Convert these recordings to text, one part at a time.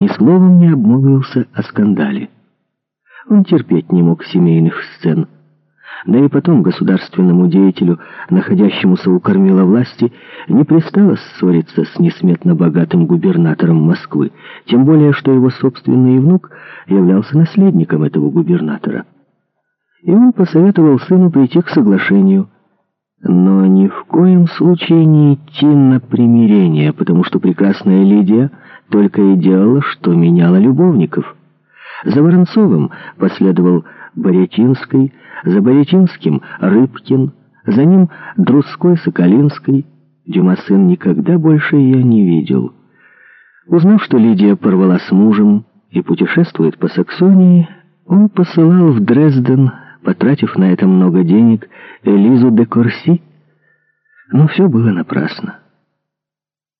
ни словом не обмолвился о скандале. Он терпеть не мог семейных сцен. Да и потом государственному деятелю, находящемуся у кормила власти, не пристало ссориться с несметно богатым губернатором Москвы, тем более, что его собственный внук являлся наследником этого губернатора. И он посоветовал сыну прийти к соглашению – но ни в коем случае не идти на примирение, потому что прекрасная Лидия только и делала, что меняла любовников. За Воронцовым последовал Борятинский, за Борятинским — Рыбкин, за ним — Друской-Соколинский. Дюма сын никогда больше ее не видел. Узнав, что Лидия порвала с мужем и путешествует по Саксонии, он посылал в Дрезден потратив на это много денег, Элизу де Корси. Но все было напрасно.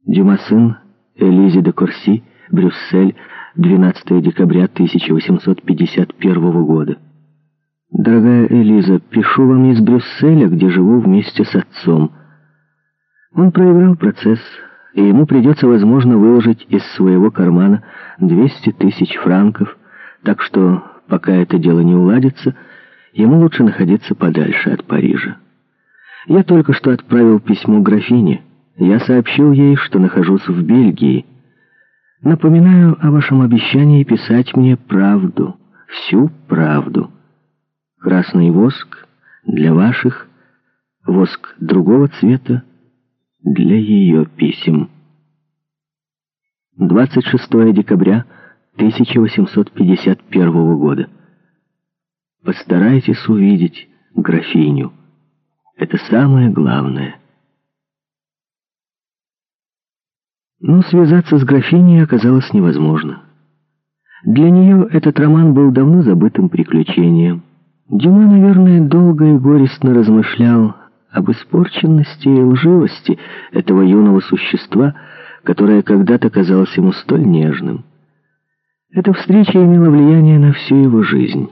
Дюма сын Элизе де Корси, Брюссель, 12 декабря 1851 года. «Дорогая Элиза, пишу вам из Брюсселя, где живу вместе с отцом. Он проиграл процесс, и ему придется, возможно, выложить из своего кармана 200 тысяч франков, так что, пока это дело не уладится, Ему лучше находиться подальше от Парижа. Я только что отправил письмо графине. Я сообщил ей, что нахожусь в Бельгии. Напоминаю о вашем обещании писать мне правду, всю правду. Красный воск для ваших, воск другого цвета для ее писем. 26 декабря 1851 года. Постарайтесь увидеть графиню. Это самое главное. Но связаться с графиней оказалось невозможно. Для нее этот роман был давно забытым приключением. Дюма, наверное, долго и горестно размышлял об испорченности и лживости этого юного существа, которое когда-то казалось ему столь нежным. Эта встреча имела влияние на всю его жизнь.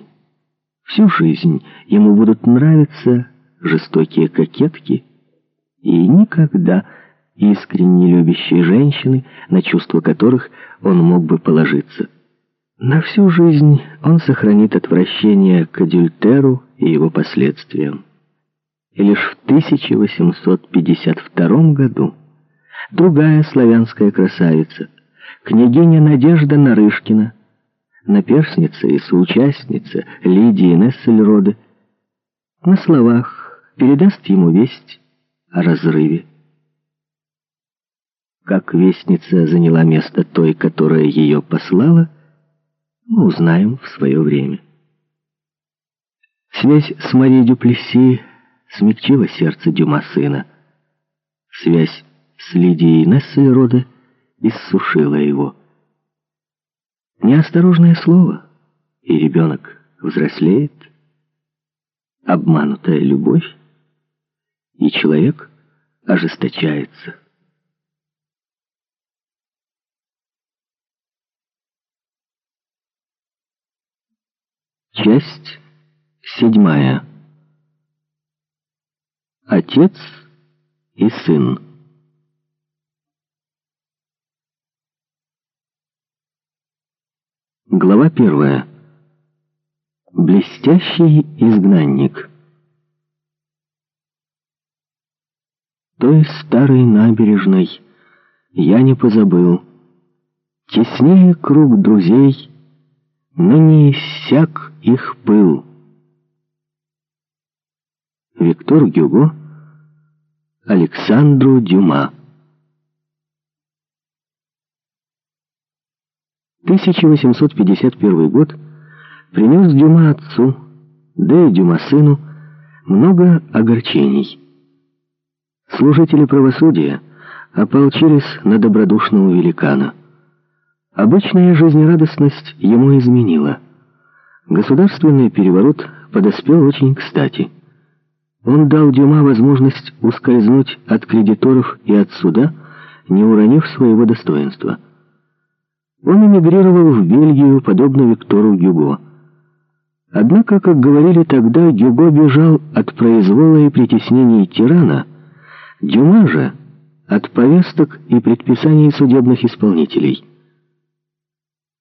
Всю жизнь ему будут нравиться жестокие кокетки и никогда искренне любящие женщины, на чувства которых он мог бы положиться. На всю жизнь он сохранит отвращение к адюльтеру и его последствиям. И лишь в 1852 году другая славянская красавица, княгиня Надежда Нарышкина, наперсница и соучастница Лидии Нессельроды, на словах передаст ему весть о разрыве. Как вестница заняла место той, которая ее послала, мы узнаем в свое время. Связь с Марией Дюплесси смягчила сердце Дюма сына. Связь с Лидией Нессельроде иссушила его. Неосторожное слово, и ребенок взрослеет. Обманутая любовь, и человек ожесточается. Часть седьмая. Отец и сын. Глава первая. Блестящий изгнанник. Той старой набережной я не позабыл. Теснее круг друзей, но не иссяк их пыл. Виктор Гюго, Александру Дюма 1851 год принес Дюма отцу, да и Дюма сыну, много огорчений. Служители правосудия ополчились на добродушного великана. Обычная жизнерадостность ему изменила. Государственный переворот подоспел очень кстати. Он дал Дюма возможность ускользнуть от кредиторов и от суда, не уронив своего достоинства. Он эмигрировал в Бельгию, подобно Виктору Гюго. Однако, как говорили тогда, Гюго бежал от произвола и притеснений тирана, Дюма же от повесток и предписаний судебных исполнителей.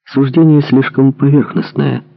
Суждение слишком поверхностное –